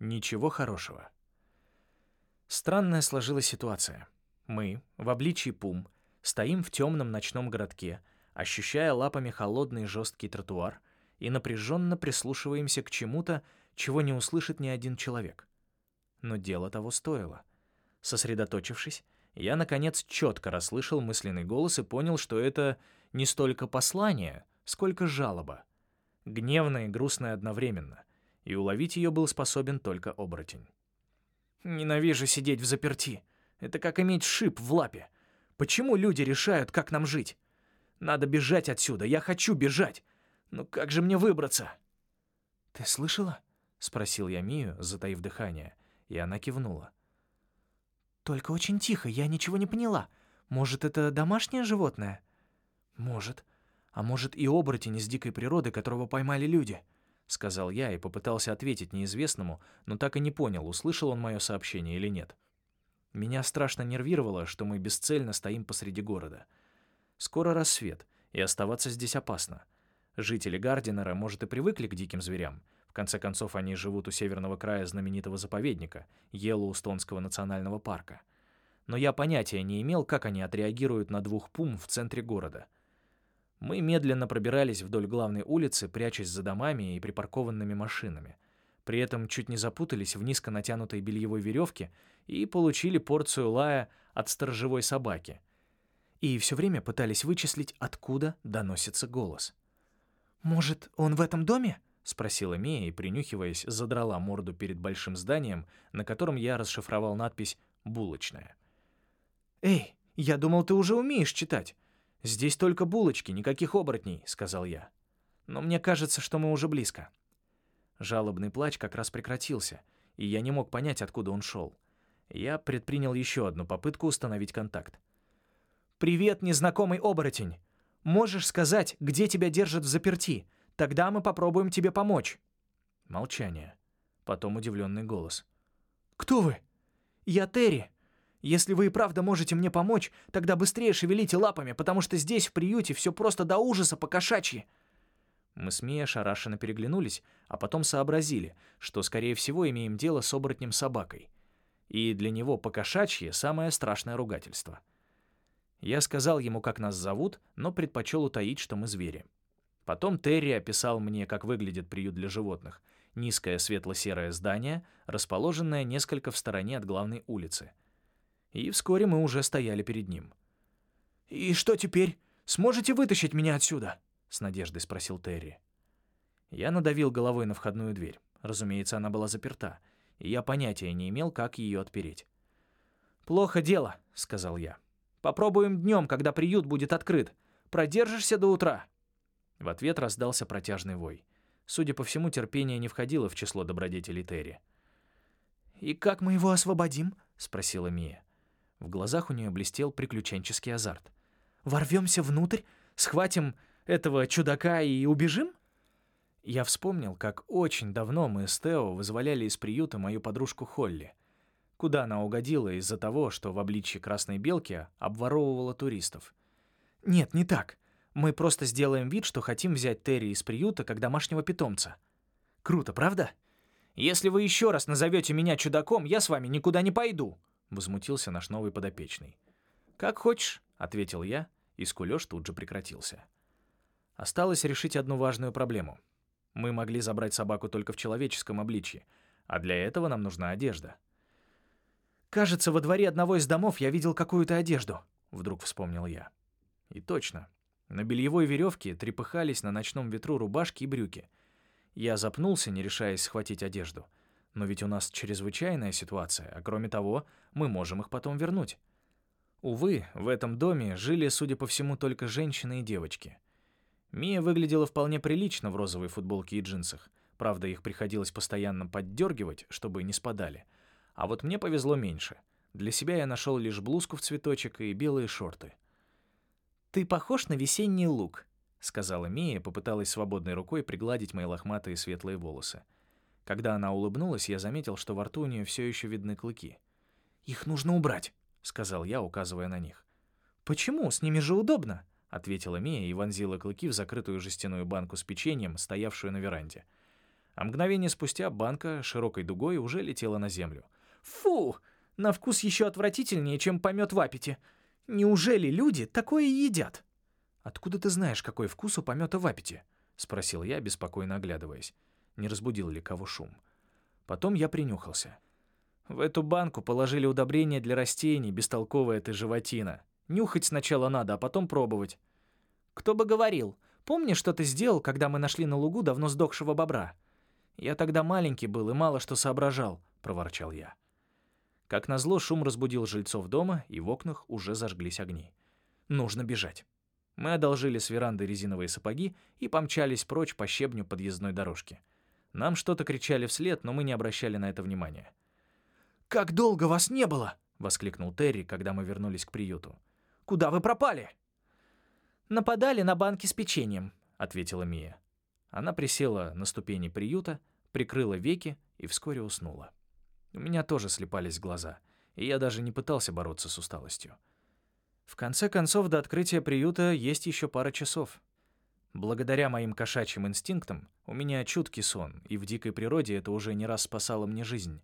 Ничего хорошего. Странная сложилась ситуация. Мы, в обличии пум, стоим в темном ночном городке, ощущая лапами холодный жесткий тротуар и напряженно прислушиваемся к чему-то, чего не услышит ни один человек. Но дело того стоило. Сосредоточившись, я, наконец, четко расслышал мысленный голос и понял, что это не столько послание, сколько жалоба. Гневная и грустная одновременно, и уловить ее был способен только оборотень. «Ненавижу сидеть в заперти. Это как иметь шип в лапе. Почему люди решают, как нам жить? Надо бежать отсюда, я хочу бежать. Но как же мне выбраться?» «Ты слышала?» — спросил я Мию, затаив дыхание, и она кивнула. «Только очень тихо, я ничего не поняла. Может, это домашнее животное?» «Может. А может, и оборотень из дикой природы, которого поймали люди?» — сказал я и попытался ответить неизвестному, но так и не понял, услышал он мое сообщение или нет. Меня страшно нервировало, что мы бесцельно стоим посреди города. Скоро рассвет, и оставаться здесь опасно. Жители Гардинера, может, и привыкли к диким зверям. В конце концов, они живут у северного края знаменитого заповедника, Йеллоустонского национального парка. Но я понятия не имел, как они отреагируют на двух пум в центре города — мы медленно пробирались вдоль главной улицы, прячась за домами и припаркованными машинами. При этом чуть не запутались в низко натянутой бельевой веревке и получили порцию лая от сторожевой собаки. И все время пытались вычислить, откуда доносится голос. «Может, он в этом доме?» — спросила Мия и, принюхиваясь, задрала морду перед большим зданием, на котором я расшифровал надпись «Булочная». «Эй, я думал, ты уже умеешь читать. «Здесь только булочки, никаких оборотней», — сказал я. «Но мне кажется, что мы уже близко». Жалобный плач как раз прекратился, и я не мог понять, откуда он шел. Я предпринял еще одну попытку установить контакт. «Привет, незнакомый оборотень! Можешь сказать, где тебя держат в заперти? Тогда мы попробуем тебе помочь». Молчание. Потом удивленный голос. «Кто вы?» «Я Терри. Если вы и правда можете мне помочь, тогда быстрее шевелите лапами, потому что здесь, в приюте, все просто до ужаса по-кошачьи». Мы с Мией ошарашенно переглянулись, а потом сообразили, что, скорее всего, имеем дело с оборотнем-собакой. И для него по-кошачьи самое страшное ругательство. Я сказал ему, как нас зовут, но предпочел утаить, что мы звери. Потом Терри описал мне, как выглядит приют для животных. Низкое светло-серое здание, расположенное несколько в стороне от главной улицы — и вскоре мы уже стояли перед ним. «И что теперь? Сможете вытащить меня отсюда?» — с надеждой спросил Терри. Я надавил головой на входную дверь. Разумеется, она была заперта, и я понятия не имел, как ее отпереть. «Плохо дело», — сказал я. «Попробуем днем, когда приют будет открыт. Продержишься до утра». В ответ раздался протяжный вой. Судя по всему, терпение не входило в число добродетелей Терри. «И как мы его освободим?» — спросила Мия. В глазах у нее блестел приключенческий азарт. «Ворвемся внутрь, схватим этого чудака и убежим?» Я вспомнил, как очень давно мы с Тео вызволяли из приюта мою подружку Холли. Куда она угодила из-за того, что в обличье красной белки обворовывала туристов. «Нет, не так. Мы просто сделаем вид, что хотим взять Терри из приюта как домашнего питомца. Круто, правда? Если вы еще раз назовете меня чудаком, я с вами никуда не пойду», — возмутился наш новый подопечный. «Как хочешь», — ответил я, и скулёж тут же прекратился. Осталось решить одну важную проблему. Мы могли забрать собаку только в человеческом обличье, а для этого нам нужна одежда. «Кажется, во дворе одного из домов я видел какую-то одежду», — вдруг вспомнил я. И точно. На бельевой веревке трепыхались на ночном ветру рубашки и брюки. Я запнулся, не решаясь схватить одежду — но ведь у нас чрезвычайная ситуация, а кроме того, мы можем их потом вернуть. Увы, в этом доме жили, судя по всему, только женщины и девочки. Мия выглядела вполне прилично в розовой футболке и джинсах. Правда, их приходилось постоянно поддергивать, чтобы не спадали. А вот мне повезло меньше. Для себя я нашел лишь блузку в цветочек и белые шорты. «Ты похож на весенний лук», — сказала Мия попыталась свободной рукой пригладить мои лохматые светлые волосы. Когда она улыбнулась, я заметил, что во рту у нее все еще видны клыки. «Их нужно убрать», — сказал я, указывая на них. «Почему? С ними же удобно», — ответила Мия и вонзила клыки в закрытую жестяную банку с печеньем, стоявшую на веранде. а мгновение спустя банка широкой дугой уже летела на землю. «Фу! На вкус еще отвратительнее, чем помет в аппете. Неужели люди такое едят?» «Откуда ты знаешь, какой вкус у помета в аппете?» — спросил я, беспокойно оглядываясь. Не разбудил ли кого шум. Потом я принюхался. В эту банку положили удобрения для растений, бестолковая ты животина. Нюхать сначала надо, а потом пробовать. Кто бы говорил. Помнишь, что ты сделал, когда мы нашли на лугу давно сдохшего бобра? Я тогда маленький был и мало что соображал, проворчал я. Как назло, шум разбудил жильцов дома, и в окнах уже зажглись огни. Нужно бежать. Мы одолжили с веранды резиновые сапоги и помчались прочь по щебню подъездной дорожки. Нам что-то кричали вслед, но мы не обращали на это внимания. «Как долго вас не было?» — воскликнул Терри, когда мы вернулись к приюту. «Куда вы пропали?» «Нападали на банки с печеньем», — ответила Мия. Она присела на ступени приюта, прикрыла веки и вскоре уснула. У меня тоже слепались глаза, и я даже не пытался бороться с усталостью. В конце концов, до открытия приюта есть еще пара часов. Благодаря моим кошачьим инстинктам у меня чуткий сон, и в дикой природе это уже не раз спасало мне жизнь.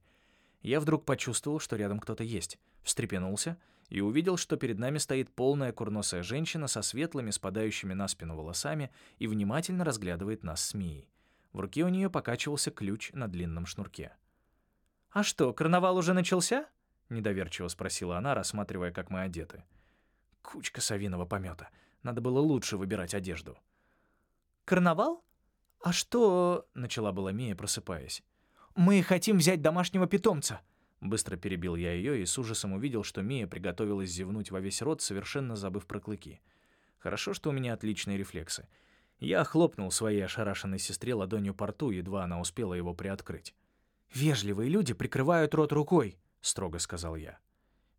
Я вдруг почувствовал, что рядом кто-то есть, встрепенулся и увидел, что перед нами стоит полная курносая женщина со светлыми, спадающими на спину волосами и внимательно разглядывает нас с Мией. В руке у нее покачивался ключ на длинном шнурке. «А что, карнавал уже начался?» — недоверчиво спросила она, рассматривая, как мы одеты. Кучка совиного помета. Надо было лучше выбирать одежду. «Карнавал? А что...» — начала была Мия, просыпаясь. «Мы хотим взять домашнего питомца», Быстро перебил я ее и с ужасом увидел, что Мия приготовилась зевнуть во весь рот, совершенно забыв про клыки. Хорошо, что у меня отличные рефлексы. Я хлопнул своей ошарашенной сестре ладонью по рту, едва она успела его приоткрыть. «Вежливые люди прикрывают рот рукой», — строго сказал я.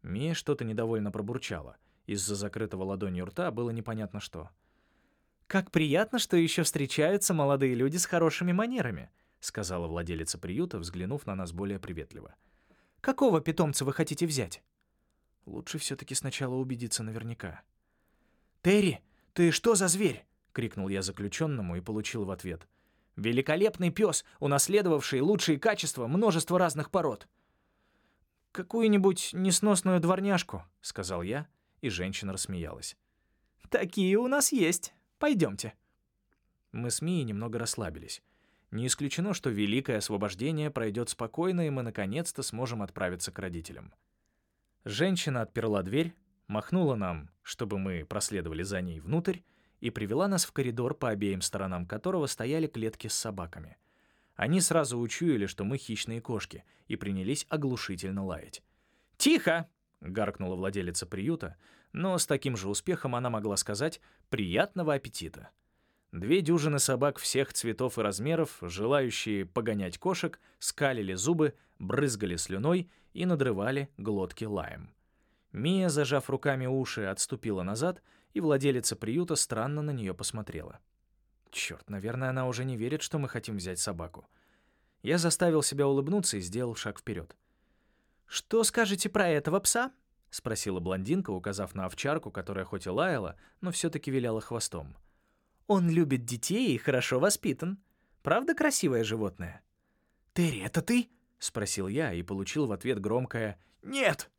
Мия что-то недовольно пробурчала. Из-за закрытого ладонью рта было непонятно что. «Как приятно, что еще встречаются молодые люди с хорошими манерами», — сказала владелица приюта, взглянув на нас более приветливо. «Какого питомца вы хотите взять?» «Лучше все-таки сначала убедиться наверняка». «Терри, ты что за зверь?» — крикнул я заключенному и получил в ответ. «Великолепный пес, унаследовавший лучшие качества множества разных пород». «Какую-нибудь несносную дворняжку», — сказал я, и женщина рассмеялась. «Такие у нас есть». Пойдемте». Мы с Мией немного расслабились. Не исключено, что великое освобождение пройдет спокойно, и мы наконец-то сможем отправиться к родителям. Женщина отперла дверь, махнула нам, чтобы мы проследовали за ней внутрь, и привела нас в коридор, по обеим сторонам которого стояли клетки с собаками. Они сразу учуяли, что мы хищные кошки, и принялись оглушительно лаять. «Тихо!» — гаркнула владелица приюта, но с таким же успехом она могла сказать «приятного аппетита». Две дюжины собак всех цветов и размеров, желающие погонять кошек, скалили зубы, брызгали слюной и надрывали глотки лаем. Мия, зажав руками уши, отступила назад, и владелица приюта странно на нее посмотрела. Черт, наверное, она уже не верит, что мы хотим взять собаку. Я заставил себя улыбнуться и сделал шаг вперед. «Что скажете про этого пса?» — спросила блондинка, указав на овчарку, которая хоть и лаяла, но все-таки виляла хвостом. «Он любит детей и хорошо воспитан. Правда красивое животное?» «Терри, это ты?» — спросил я и получил в ответ громкое «Нет!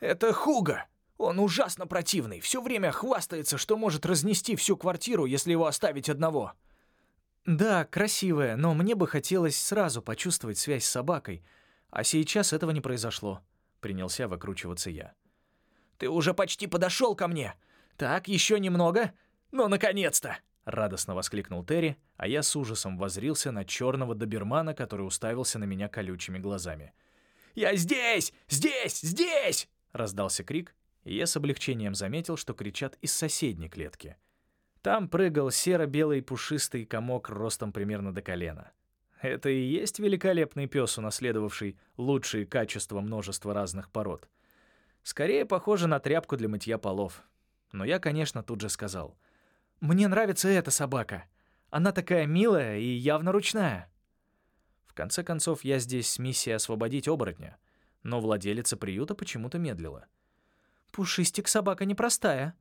Это Хуга! Он ужасно противный, все время хвастается, что может разнести всю квартиру, если его оставить одного». «Да, красивое, но мне бы хотелось сразу почувствовать связь с собакой, а сейчас этого не произошло», — принялся выкручиваться я. Ты уже почти подошел ко мне. Так, еще немного. Ну, наконец-то!» Радостно воскликнул Терри, а я с ужасом возрился на черного добермана, который уставился на меня колючими глазами. «Я здесь! Здесь! Здесь!» — раздался крик, и я с облегчением заметил, что кричат из соседней клетки. Там прыгал серо-белый пушистый комок ростом примерно до колена. Это и есть великолепный пес, унаследовавший лучшие качества множества разных пород. Скорее похоже на тряпку для мытья полов. Но я, конечно, тут же сказал. «Мне нравится эта собака. Она такая милая и явно ручная». В конце концов, я здесь с миссией освободить оборотня. Но владелица приюта почему-то медлила. «Пушистик собака непростая.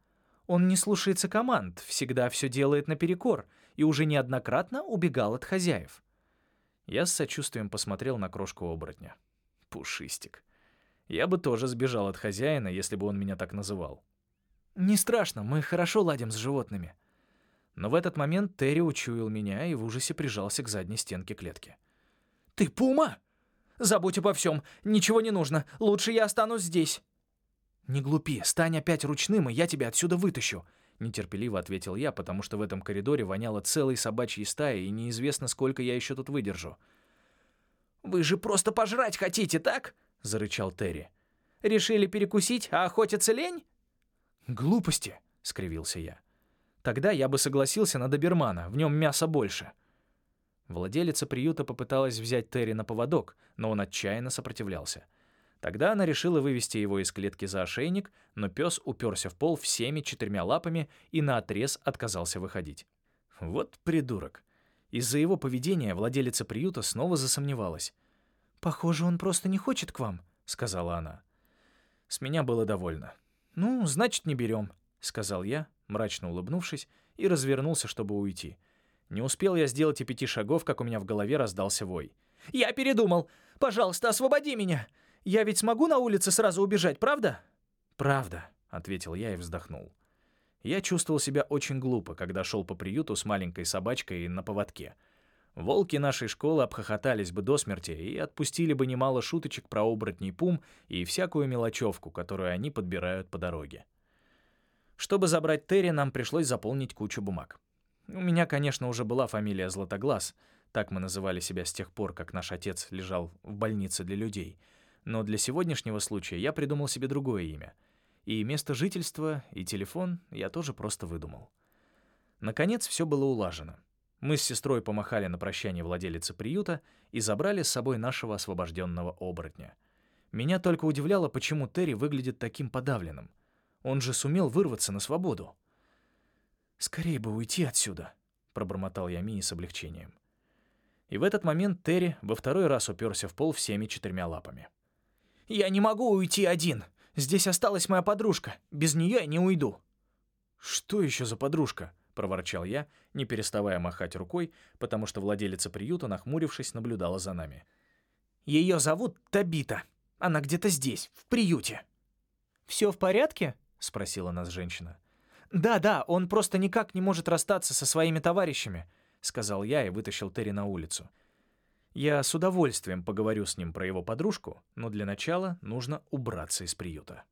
Он не слушается команд, всегда все делает наперекор и уже неоднократно убегал от хозяев». Я с сочувствием посмотрел на крошку оборотня. Пушистик. Я бы тоже сбежал от хозяина, если бы он меня так называл. «Не страшно, мы хорошо ладим с животными». Но в этот момент Терри учуял меня и в ужасе прижался к задней стенке клетки. «Ты пума? Забудь обо всем, ничего не нужно, лучше я останусь здесь». «Не глупи, стань опять ручным, и я тебя отсюда вытащу», — нетерпеливо ответил я, потому что в этом коридоре воняло целой собачьей стаей, и неизвестно, сколько я еще тут выдержу. «Вы же просто пожрать хотите, так?» — зарычал Терри. «Решили перекусить, а охотиться лень?» «Глупости», — скривился я. «Тогда я бы согласился на добермана, в нем мяса больше». Владелица приюта попыталась взять Терри на поводок, но он отчаянно сопротивлялся. Тогда она решила вывести его из клетки за ошейник, но пес уперся в пол всеми четырьмя лапами и наотрез отказался выходить. Вот придурок. Из-за его поведения владелица приюта снова засомневалась. «Похоже, он просто не хочет к вам», — сказала она. С меня было довольно. «Ну, значит, не берем», — сказал я, мрачно улыбнувшись, и развернулся, чтобы уйти. Не успел я сделать и пяти шагов, как у меня в голове раздался вой. «Я передумал! Пожалуйста, освободи меня! Я ведь смогу на улице сразу убежать, правда?» «Правда», — ответил я и вздохнул. Я чувствовал себя очень глупо, когда шел по приюту с маленькой собачкой на поводке. Волки нашей школы обхохотались бы до смерти и отпустили бы немало шуточек про оборотней пум и всякую мелочевку, которую они подбирают по дороге. Чтобы забрать Терри, нам пришлось заполнить кучу бумаг. У меня, конечно, уже была фамилия Златоглаз, так мы называли себя с тех пор, как наш отец лежал в больнице для людей. Но для сегодняшнего случая я придумал себе другое имя. И место жительства, и телефон я тоже просто выдумал. Наконец, все было улажено. Мы с сестрой помахали на прощание владелице приюта и забрали с собой нашего освобожденного оборотня. Меня только удивляло, почему Терри выглядит таким подавленным. Он же сумел вырваться на свободу. «Скорее бы уйти отсюда», — пробормотал я Мии с облегчением. И в этот момент Терри во второй раз уперся в пол всеми четырьмя лапами. «Я не могу уйти один. Здесь осталась моя подружка. Без нее я не уйду». «Что еще за подружка?» — проворчал я, не переставая махать рукой, потому что владелица приюта, нахмурившись, наблюдала за нами. «Ее зовут Табита. Она где-то здесь, в приюте». «Все в порядке?» — спросила нас женщина. «Да-да, он просто никак не может расстаться со своими товарищами», — сказал я и вытащил Терри на улицу. Я с удовольствием поговорю с ним про его подружку, но для начала нужно убраться из приюта.